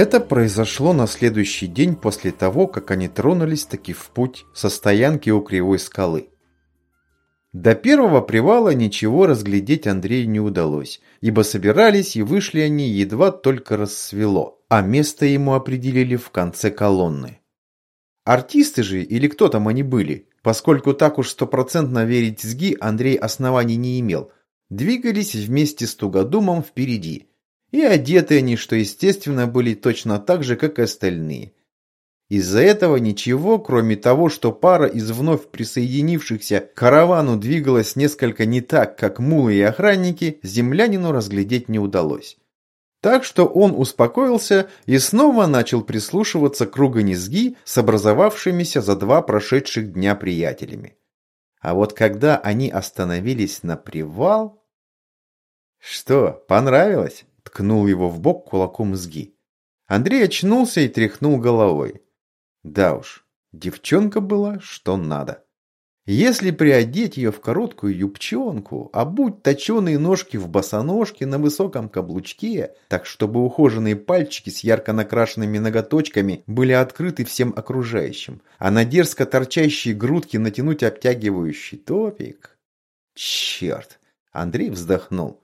Это произошло на следующий день после того, как они тронулись таки в путь со стоянки у Кривой скалы. До первого привала ничего разглядеть Андрею не удалось, ибо собирались и вышли они едва только рассвело, а место ему определили в конце колонны. Артисты же, или кто там они были, поскольку так уж стопроцентно верить СГИ Андрей оснований не имел, двигались вместе с Тугодумом впереди – и одеты они, что естественно, были точно так же, как и остальные. Из-за этого ничего, кроме того, что пара из вновь присоединившихся к каравану двигалась несколько не так, как мулы и охранники, землянину разглядеть не удалось. Так что он успокоился и снова начал прислушиваться к руганизги с образовавшимися за два прошедших дня приятелями. А вот когда они остановились на привал... Что, понравилось? Ткнул его в бок кулаком сги. Андрей очнулся и тряхнул головой. Да уж, девчонка была что надо. Если приодеть ее в короткую юбчонку, а будь точеные ножки в босоножке на высоком каблучке, так чтобы ухоженные пальчики с ярко накрашенными ноготочками были открыты всем окружающим, а на дерзко торчащие грудки натянуть обтягивающий топик... Черт! Андрей вздохнул.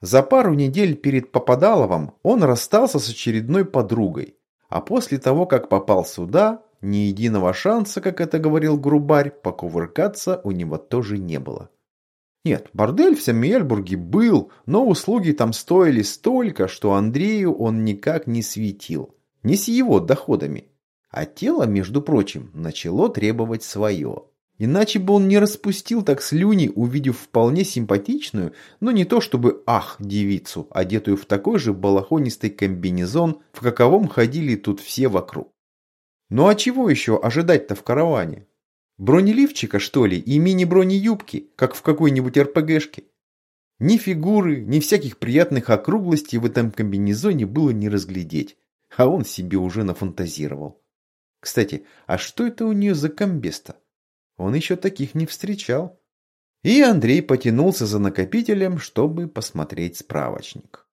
За пару недель перед Попадаловым он расстался с очередной подругой, а после того, как попал сюда, ни единого шанса, как это говорил Грубарь, покувыркаться у него тоже не было. Нет, бордель в Самиэльбурге был, но услуги там стоили столько, что Андрею он никак не светил. Не с его доходами. А тело, между прочим, начало требовать свое. Иначе бы он не распустил так слюни, увидев вполне симпатичную, но не то чтобы ах девицу, одетую в такой же балахонистый комбинезон, в каковом ходили тут все вокруг. Ну а чего еще ожидать-то в караване? Бронеливчика, что ли, и мини-бронеюбки, как в какой-нибудь РПГшке? Ни фигуры, ни всяких приятных округлостей в этом комбинезоне было не разглядеть, а он себе уже нафантазировал. Кстати, а что это у нее за комбеста? Он еще таких не встречал. И Андрей потянулся за накопителем, чтобы посмотреть справочник.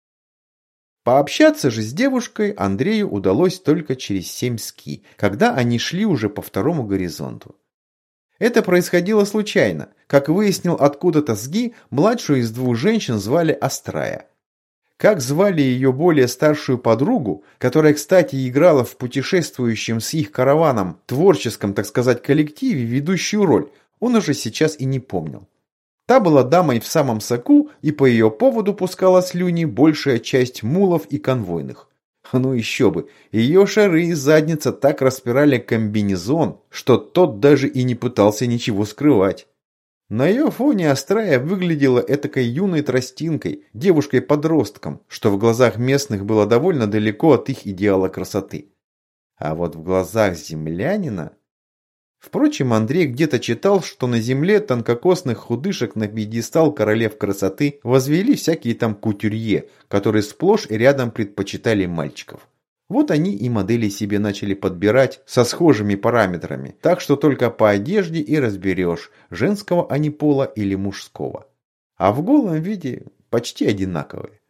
Пообщаться же с девушкой Андрею удалось только через семь ски, когда они шли уже по второму горизонту. Это происходило случайно. Как выяснил откуда-то СГИ, младшую из двух женщин звали Астрая. Как звали ее более старшую подругу, которая, кстати, играла в путешествующем с их караваном творческом, так сказать, коллективе ведущую роль, он уже сейчас и не помнил. Та была дамой в самом соку, и по ее поводу пускала слюни большая часть мулов и конвойных. Ну еще бы, ее шары и задница так распирали комбинезон, что тот даже и не пытался ничего скрывать. На ее фоне Астрая выглядела этакой юной тростинкой, девушкой-подростком, что в глазах местных было довольно далеко от их идеала красоты. А вот в глазах землянина... Впрочем, Андрей где-то читал, что на земле тонкокосных худышек на пьедестал королев красоты возвели всякие там кутюрье, которые сплошь и рядом предпочитали мальчиков. Вот они и модели себе начали подбирать со схожими параметрами, так что только по одежде и разберешь, женского они пола или мужского. А в голом виде почти одинаковые.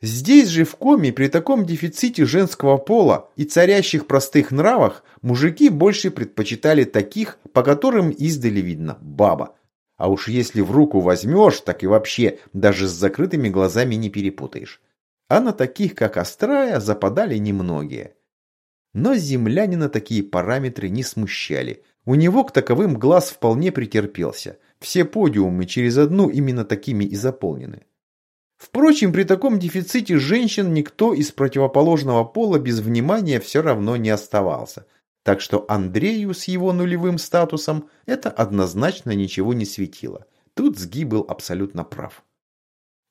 Здесь же в коме при таком дефиците женского пола и царящих простых нравах мужики больше предпочитали таких, по которым издали видно баба. А уж если в руку возьмешь, так и вообще даже с закрытыми глазами не перепутаешь а на таких, как Астрая, западали немногие. Но землянина такие параметры не смущали. У него к таковым глаз вполне претерпелся. Все подиумы через одну именно такими и заполнены. Впрочем, при таком дефиците женщин никто из противоположного пола без внимания все равно не оставался. Так что Андрею с его нулевым статусом это однозначно ничего не светило. Тут Сги был абсолютно прав.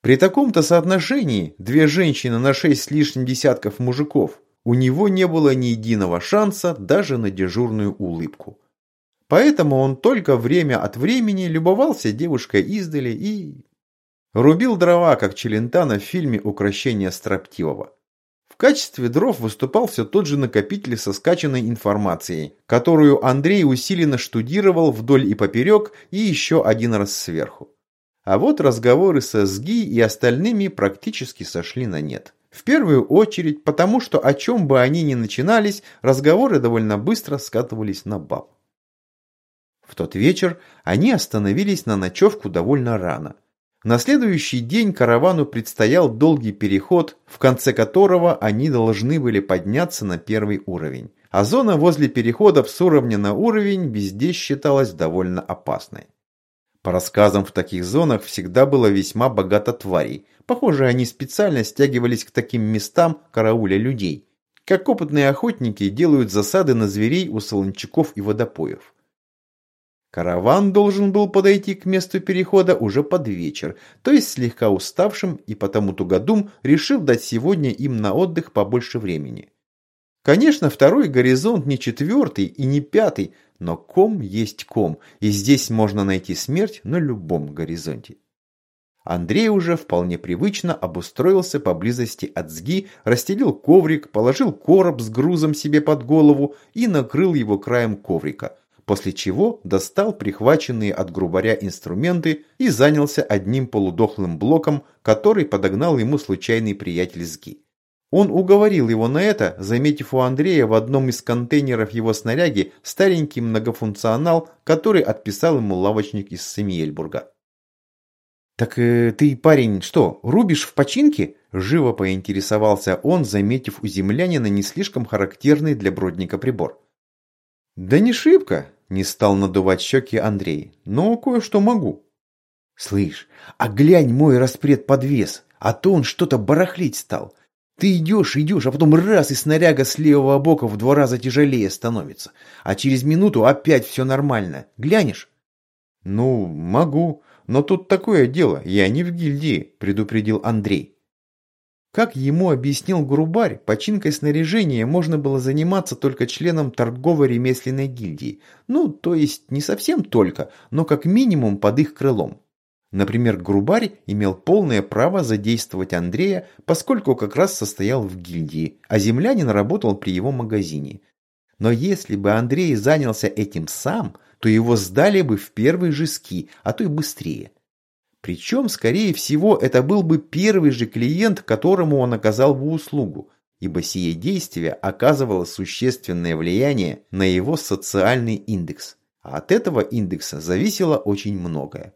При таком-то соотношении две женщины на шесть с лишним десятков мужиков у него не было ни единого шанса даже на дежурную улыбку. Поэтому он только время от времени любовался девушкой издали и... Рубил дрова, как Челентано в фильме «Укращение строптивого». В качестве дров выступал все тот же накопитель со скачанной информацией, которую Андрей усиленно штудировал вдоль и поперек и еще один раз сверху. А вот разговоры со СГИ и остальными практически сошли на нет. В первую очередь, потому что о чем бы они ни начинались, разговоры довольно быстро скатывались на баб. В тот вечер они остановились на ночевку довольно рано. На следующий день каравану предстоял долгий переход, в конце которого они должны были подняться на первый уровень. А зона возле переходов с уровня на уровень везде считалась довольно опасной. По рассказам в таких зонах всегда было весьма богато тварей. Похоже, они специально стягивались к таким местам карауля людей. Как опытные охотники делают засады на зверей у солончаков и водопоев. Караван должен был подойти к месту перехода уже под вечер, то есть слегка уставшим и потому тугодум решил дать сегодня им на отдых побольше времени. Конечно, второй горизонт не четвертый и не пятый, но ком есть ком, и здесь можно найти смерть на любом горизонте. Андрей уже вполне привычно обустроился поблизости от сги, расстелил коврик, положил короб с грузом себе под голову и накрыл его краем коврика – после чего достал прихваченные от грубаря инструменты и занялся одним полудохлым блоком, который подогнал ему случайный приятель Сги. Он уговорил его на это, заметив у Андрея в одном из контейнеров его снаряги старенький многофункционал, который отписал ему лавочник из Семиельбурга. «Так э, ты, парень, что, рубишь в починке?» Живо поинтересовался он, заметив у землянина не слишком характерный для бродника прибор. «Да не шибко», не стал надувать щеки Андрей. Но кое-что могу. Слышь, а глянь мой распред подвес, а то он что-то барахлить стал. Ты идешь, идешь, а потом раз и снаряга с левого бока в два раза тяжелее становится. А через минуту опять все нормально. Глянешь? Ну, могу. Но тут такое дело, я не в гильдии, предупредил Андрей. Как ему объяснил Грубарь, починкой снаряжения можно было заниматься только членом торгово-ремесленной гильдии. Ну, то есть не совсем только, но как минимум под их крылом. Например, Грубарь имел полное право задействовать Андрея, поскольку как раз состоял в гильдии, а землянин работал при его магазине. Но если бы Андрей занялся этим сам, то его сдали бы в первые же ски, а то и быстрее. Причем, скорее всего, это был бы первый же клиент, которому он оказал бы услугу, ибо сие действие оказывало существенное влияние на его социальный индекс. А от этого индекса зависело очень многое.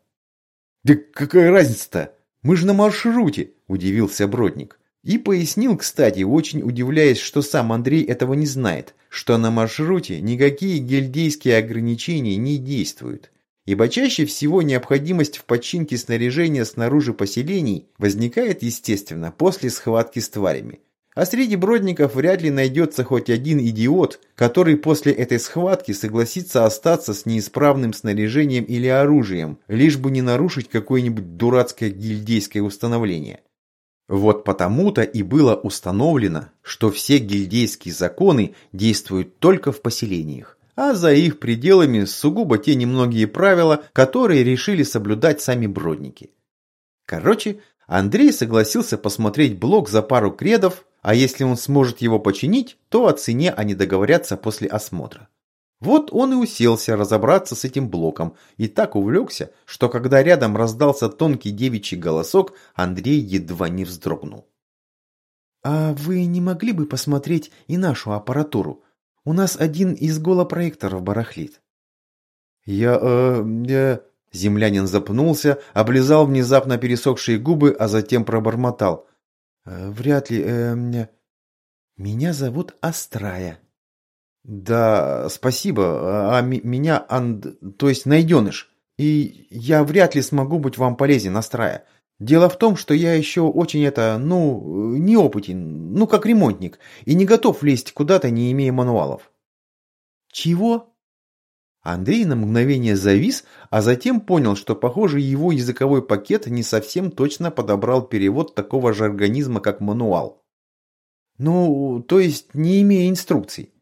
«Да какая разница-то? Мы же на маршруте!» – удивился Бродник. И пояснил, кстати, очень удивляясь, что сам Андрей этого не знает, что на маршруте никакие гильдейские ограничения не действуют ибо чаще всего необходимость в починке снаряжения снаружи поселений возникает, естественно, после схватки с тварями. А среди бродников вряд ли найдется хоть один идиот, который после этой схватки согласится остаться с неисправным снаряжением или оружием, лишь бы не нарушить какое-нибудь дурацкое гильдейское установление. Вот потому-то и было установлено, что все гильдейские законы действуют только в поселениях а за их пределами сугубо те немногие правила, которые решили соблюдать сами бродники. Короче, Андрей согласился посмотреть блок за пару кредов, а если он сможет его починить, то о цене они договорятся после осмотра. Вот он и уселся разобраться с этим блоком и так увлекся, что когда рядом раздался тонкий девичий голосок, Андрей едва не вздрогнул. «А вы не могли бы посмотреть и нашу аппаратуру?» У нас один из голопроекторов барахлит. Я, э, я... Землянин запнулся, облизал внезапно пересохшие губы, а затем пробормотал. «Э, «Вряд ли... Э, меня зовут Астрая». «Да, спасибо. А меня Анд... то есть найденыш. И я вряд ли смогу быть вам полезен, Астрая. Дело в том, что я еще очень это, ну, неопытен, ну, как ремонтник, и не готов лезть куда-то, не имея мануалов. Чего? Андрей на мгновение завис, а затем понял, что, похоже, его языковой пакет не совсем точно подобрал перевод такого же организма, как мануал. Ну, то есть, не имея инструкций.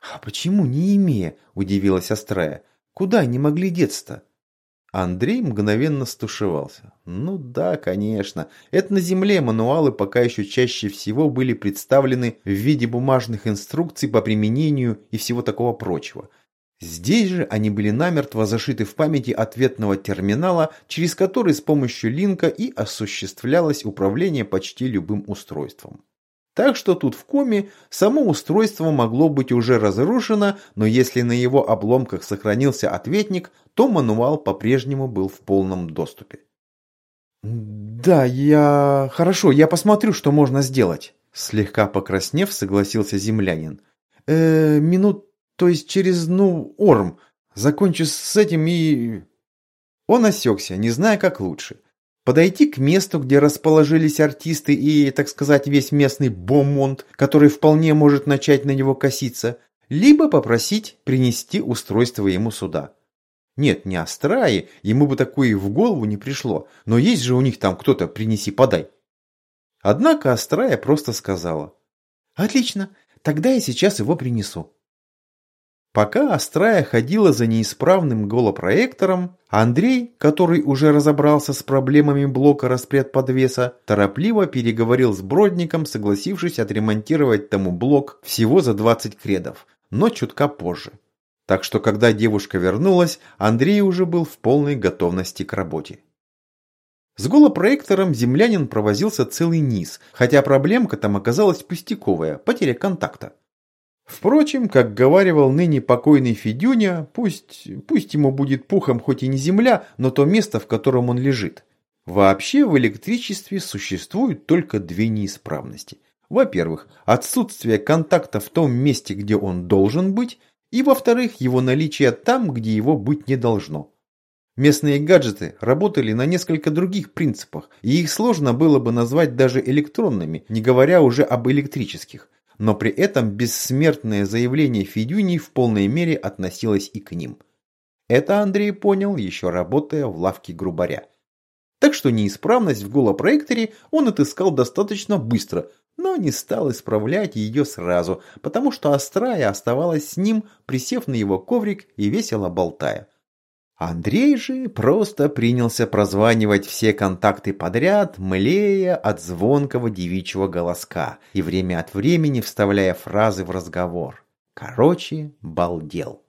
А почему не имея? Удивилась Астрая. Куда они могли деться-то? Андрей мгновенно стушевался. Ну да, конечно. Это на земле мануалы пока еще чаще всего были представлены в виде бумажных инструкций по применению и всего такого прочего. Здесь же они были намертво зашиты в памяти ответного терминала, через который с помощью линка и осуществлялось управление почти любым устройством. Так что тут в коме само устройство могло быть уже разрушено, но если на его обломках сохранился ответник, то мануал по-прежнему был в полном доступе. «Да, я... Хорошо, я посмотрю, что можно сделать», – слегка покраснев, согласился землянин. «Э, минут, то есть через, ну, орм. Закончу с этим и...» Он осекся, не зная, как лучше подойти к месту, где расположились артисты и, так сказать, весь местный бомонд, который вполне может начать на него коситься, либо попросить принести устройство ему сюда. Нет, не Астраи, ему бы такое и в голову не пришло, но есть же у них там кто-то «принеси-подай». Однако Астрая просто сказала «Отлично, тогда я сейчас его принесу». Пока Астрая ходила за неисправным голопроектором, Андрей, который уже разобрался с проблемами блока распредподвеса, торопливо переговорил с Бродником, согласившись отремонтировать тому блок всего за 20 кредов, но чутка позже. Так что, когда девушка вернулась, Андрей уже был в полной готовности к работе. С голопроектором землянин провозился целый низ, хотя проблемка там оказалась пустяковая – потеря контакта. Впрочем, как говаривал ныне покойный Федюня, пусть, пусть ему будет пухом хоть и не земля, но то место, в котором он лежит. Вообще в электричестве существуют только две неисправности. Во-первых, отсутствие контакта в том месте, где он должен быть, и во-вторых, его наличие там, где его быть не должно. Местные гаджеты работали на несколько других принципах, и их сложно было бы назвать даже электронными, не говоря уже об электрических но при этом бессмертное заявление Федюни в полной мере относилось и к ним. Это Андрей понял, еще работая в лавке грубаря. Так что неисправность в голопроекторе он отыскал достаточно быстро, но не стал исправлять ее сразу, потому что Острая оставалась с ним, присев на его коврик и весело болтая. Андрей же просто принялся прозванивать все контакты подряд, млея от звонкого девичьего голоска и время от времени вставляя фразы в разговор. Короче, балдел.